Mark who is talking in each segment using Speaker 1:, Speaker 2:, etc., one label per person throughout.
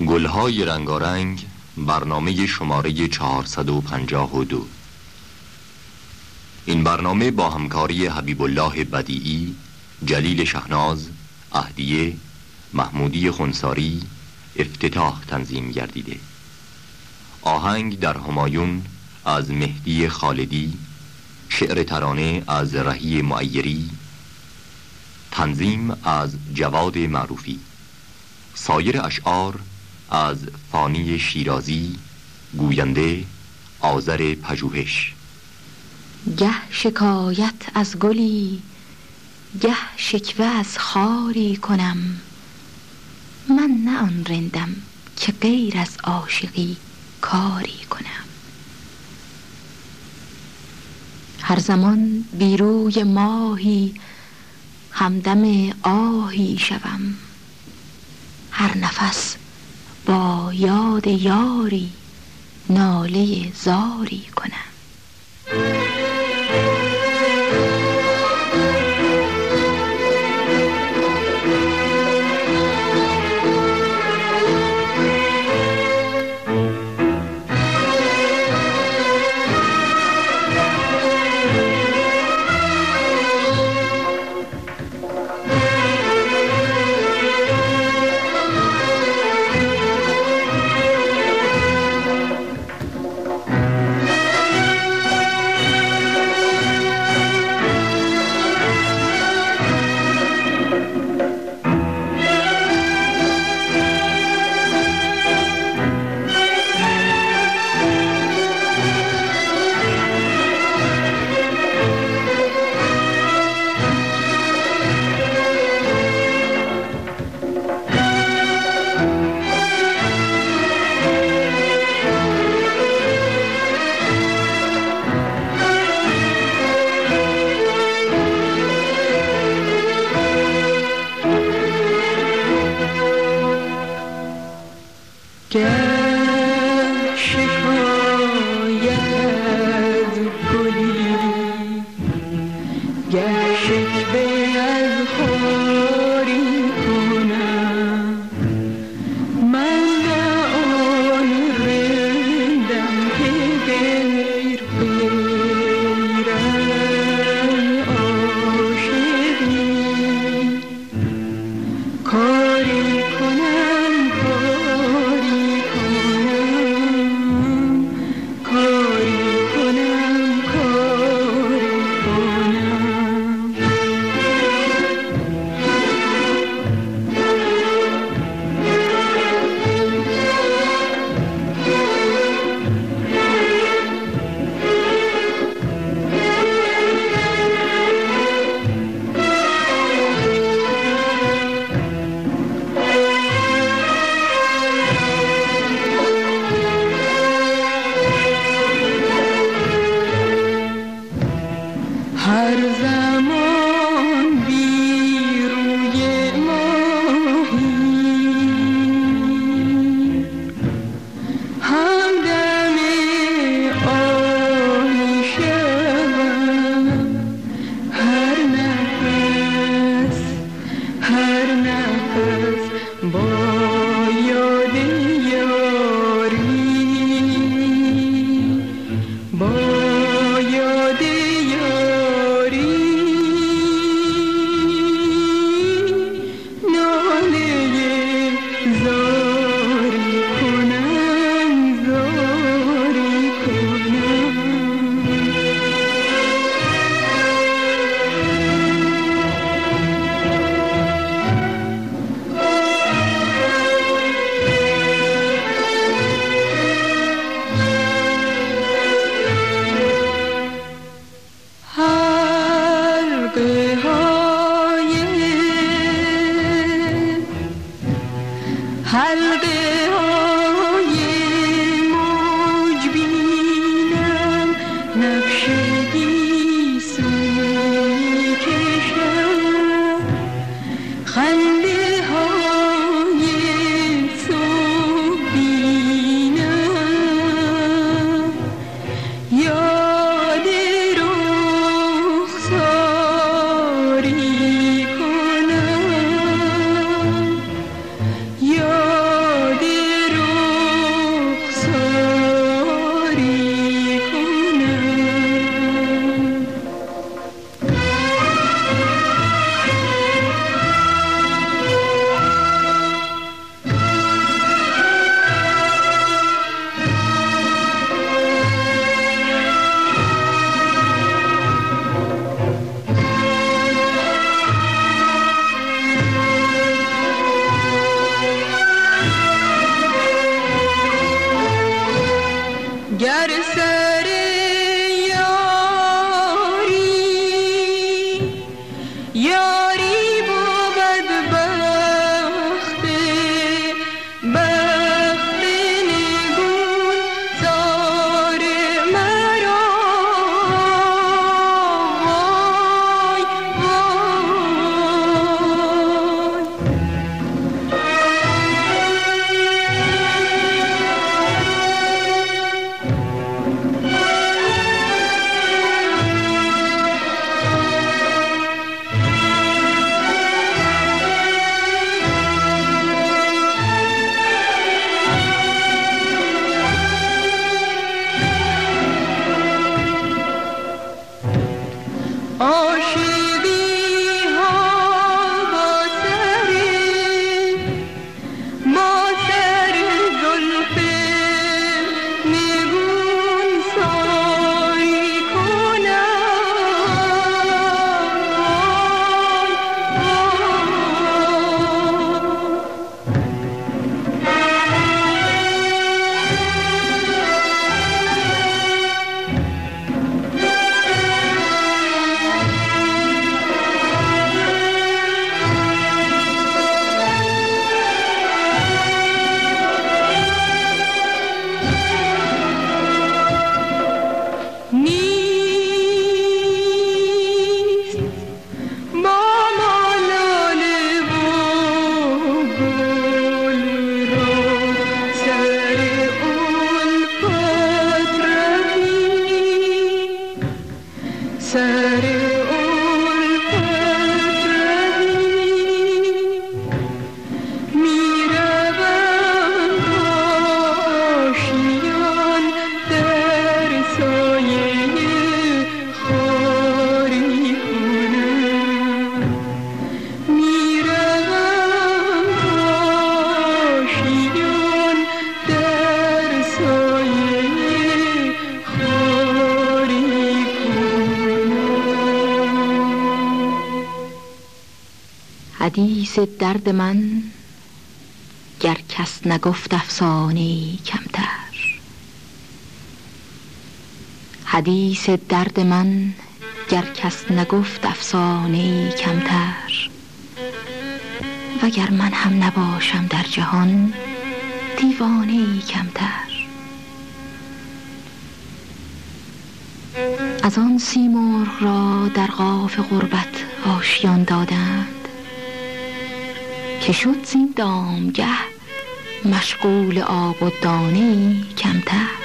Speaker 1: گلهای رنگارنگ برنامه شماره 452 این برنامه با همکاری حبیب الله بدیعی، جلیل شهناز، اهدیه، محمودی خونساری، افتتاح تنظیم گردیده. آهنگ در همایون از مهدی خالدی شعر ترانه از رهی معیری تنظیم از جواد معروفی. سایر اشعار از فانی شیرازی گوینده آذر پژوهش.
Speaker 2: گه شکایت از گلی گه شکوه از خاری کنم. من نه آن رندم که غیر از عاشقی کاری کنم. هر زمان بیروی ماهی همدم آهی شوم. هر نفس با یاد یاری ناله زاری کنم.
Speaker 3: навшей درد من گر کس نگفت افسانه کمتر. حدیث درد من گر کس نگفت افسانه کمتر. وگر من هم نباشم در جهان دیوانه کمتر. از آن سیمرغ را در قاف غربت آشیان دادند که شد زین دامگه مشغول آب و دانه کمتر.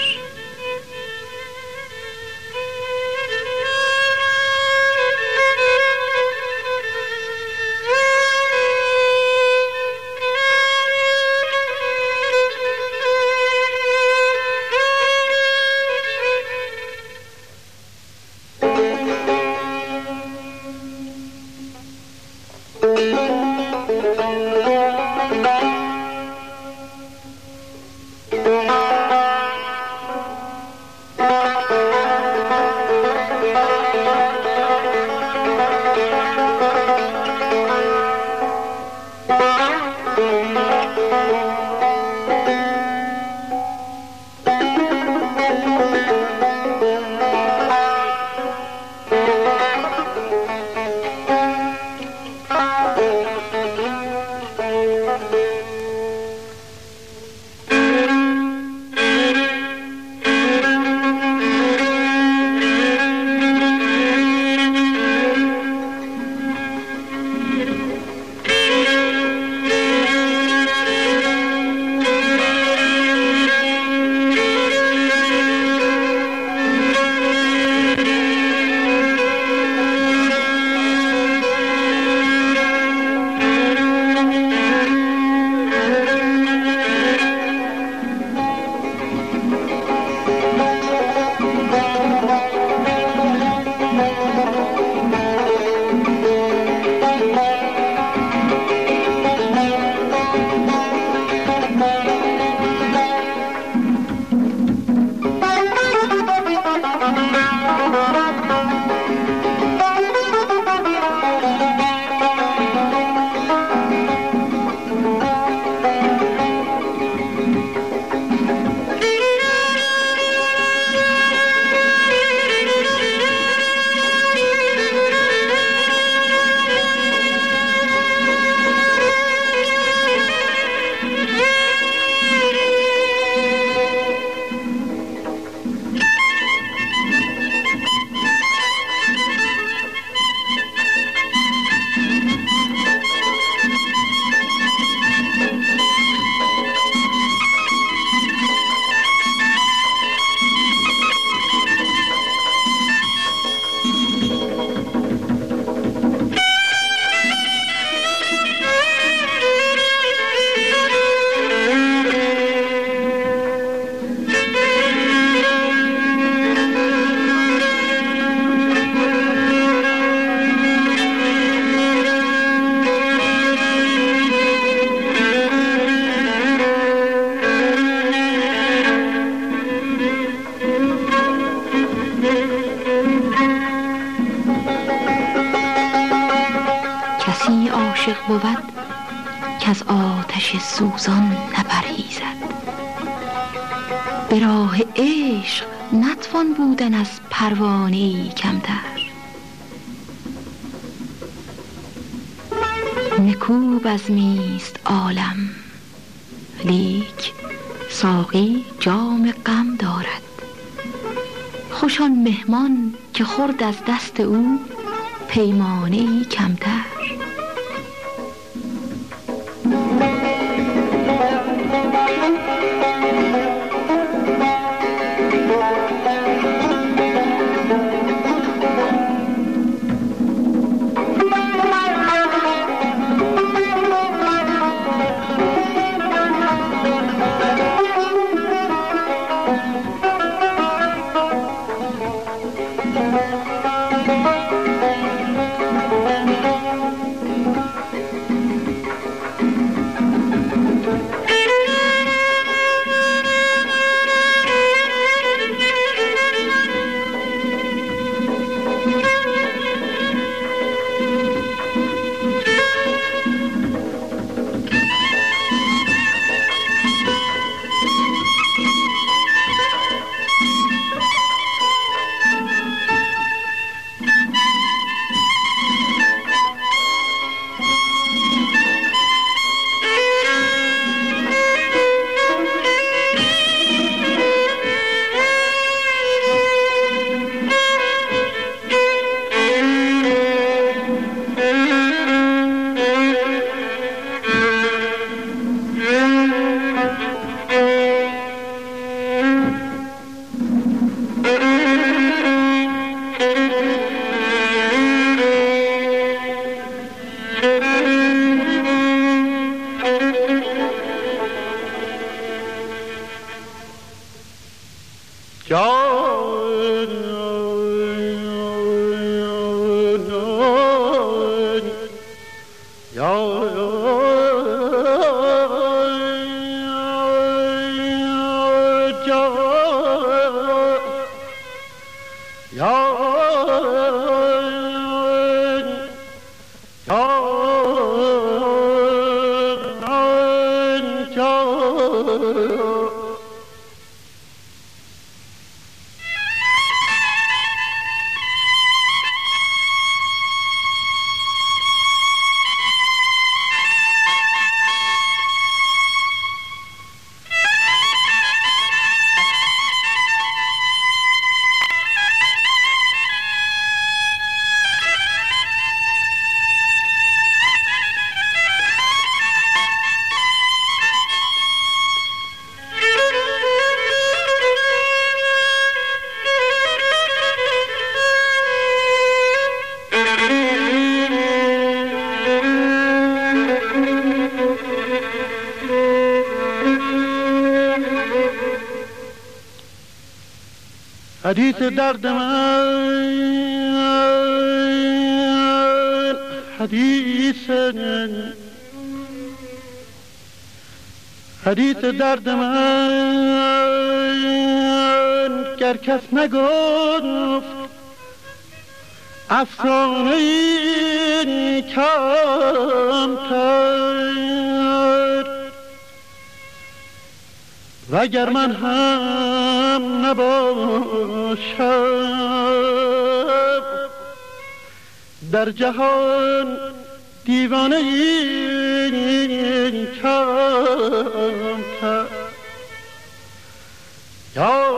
Speaker 3: سوزان نپرهیزد به راه عشق نتوان بودن از پروانه کمتر. نکوب از میست عالم لیک ساقی جام غم دارد. خوشان مهمان که خورد از دست او پیمانه کمتر. George.
Speaker 4: حدیث درد من حدیث حدیث درد من گر کس نگفت افسانه این کمتر وگر من هم نباشم در جهان دیوانه این کمتر یا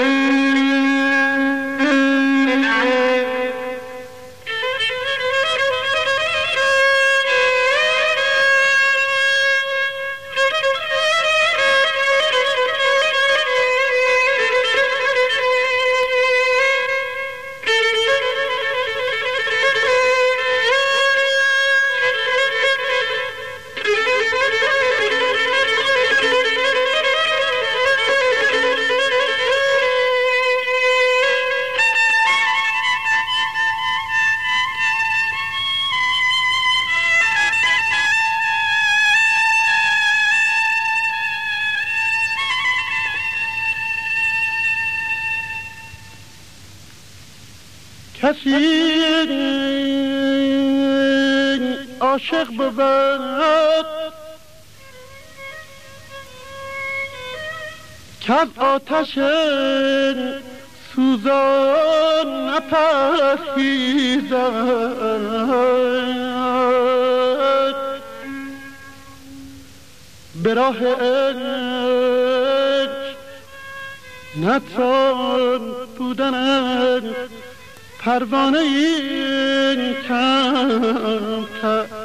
Speaker 4: عاشق بود که آتش سوزان نپرهیزد. به راه نتوان بودن پروانه این کم یا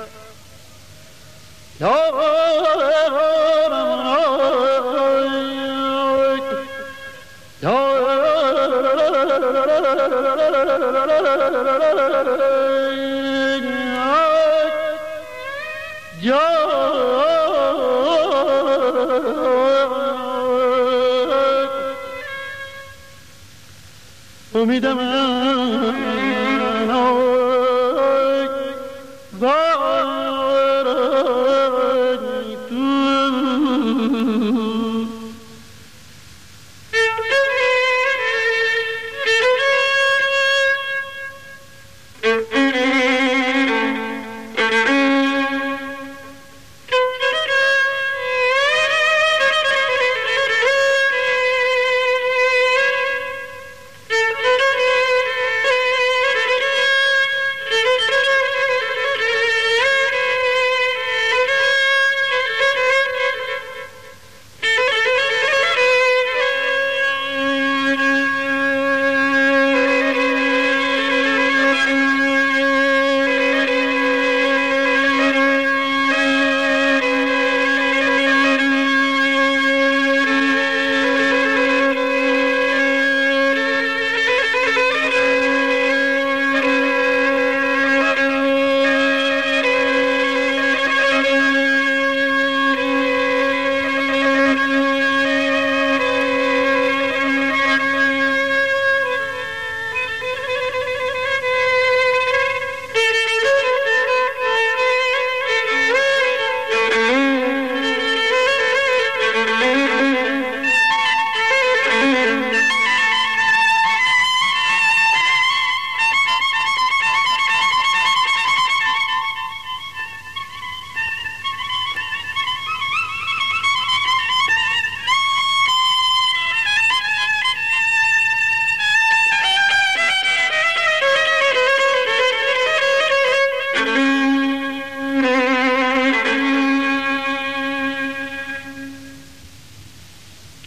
Speaker 4: امیدم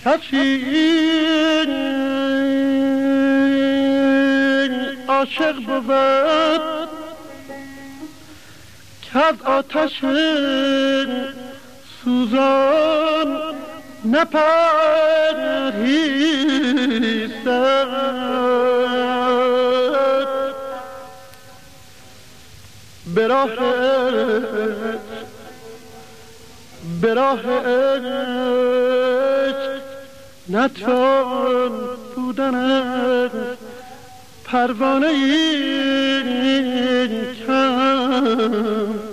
Speaker 4: کسی عاشق بود که از آتش سوزان نپرهیزد. به راه به راه نتوان بودن پروانه این کم.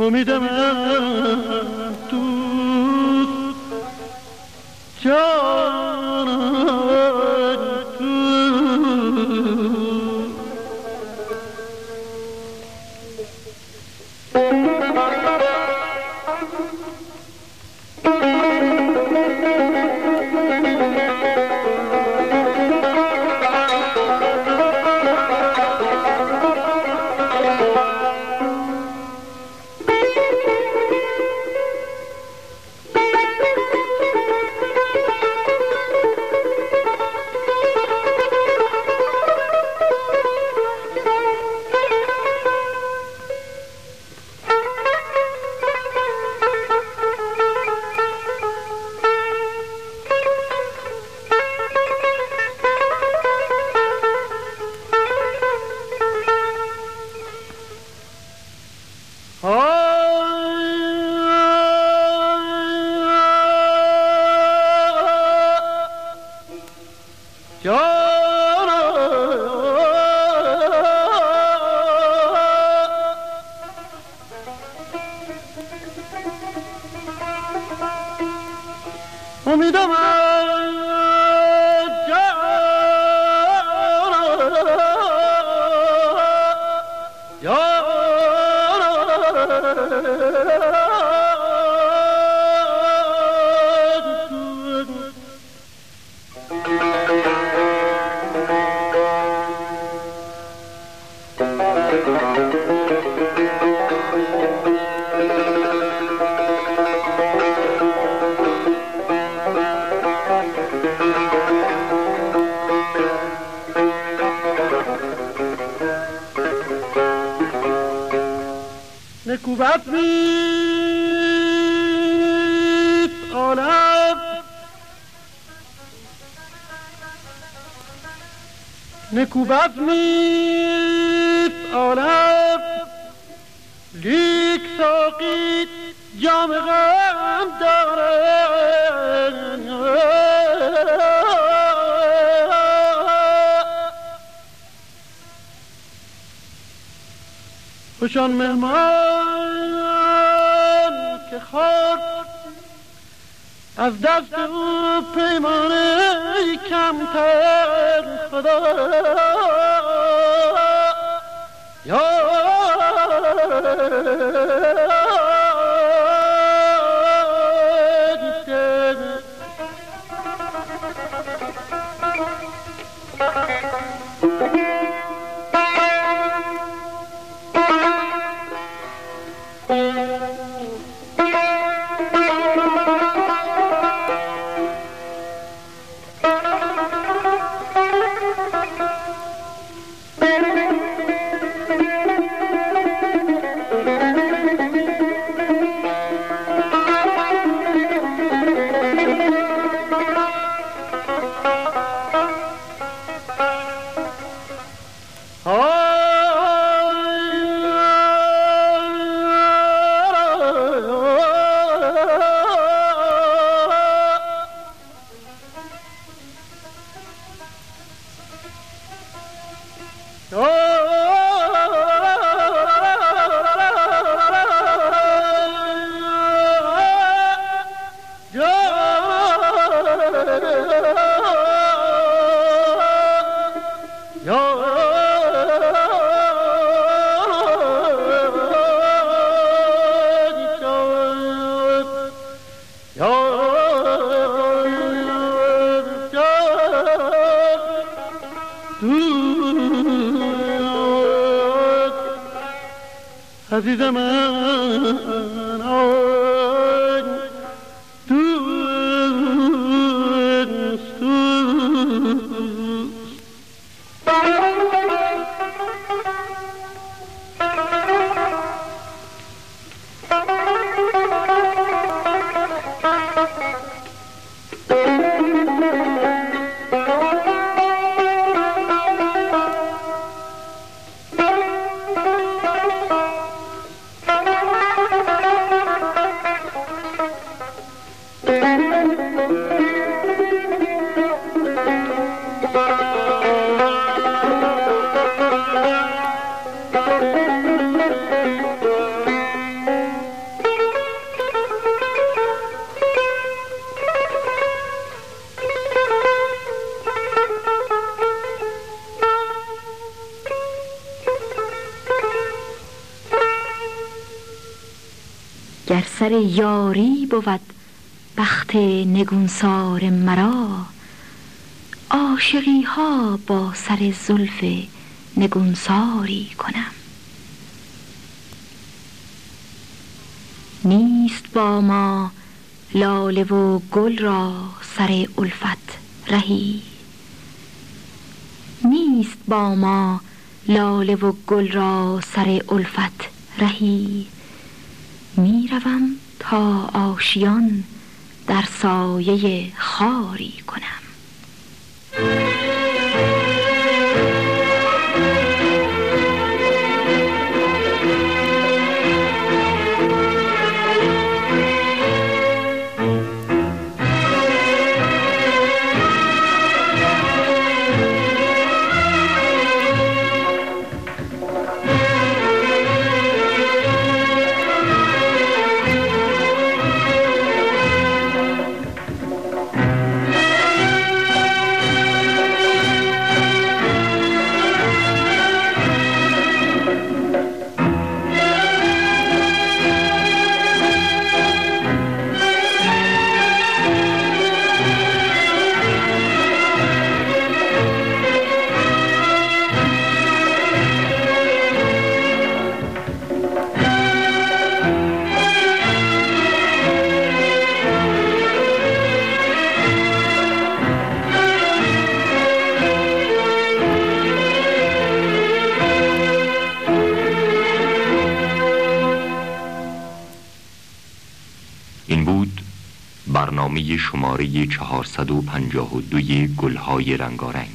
Speaker 4: امیدم نیست عالم لیک ساقی جام غم داره خوشان مهمان که خورد از دست او پیمانه کمتر خدا یا
Speaker 3: من سر یاری بود بخت نگونسار مرا. عاشقی ها با سر زلف نگونساری کنم. نیست با ما لاله و گل را سر الفت رهی. نیست با ما لاله و گل را سر الفت رهی. می‌روم تا آشیان در سایه خاری کنم.
Speaker 1: برنامه شماره 452 گلهای رنگارنگ.